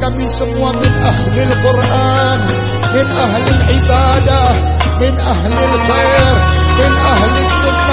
kami semua min ahlil Quran min ahlil ibadah min ahlil khair min ahlil sunnah.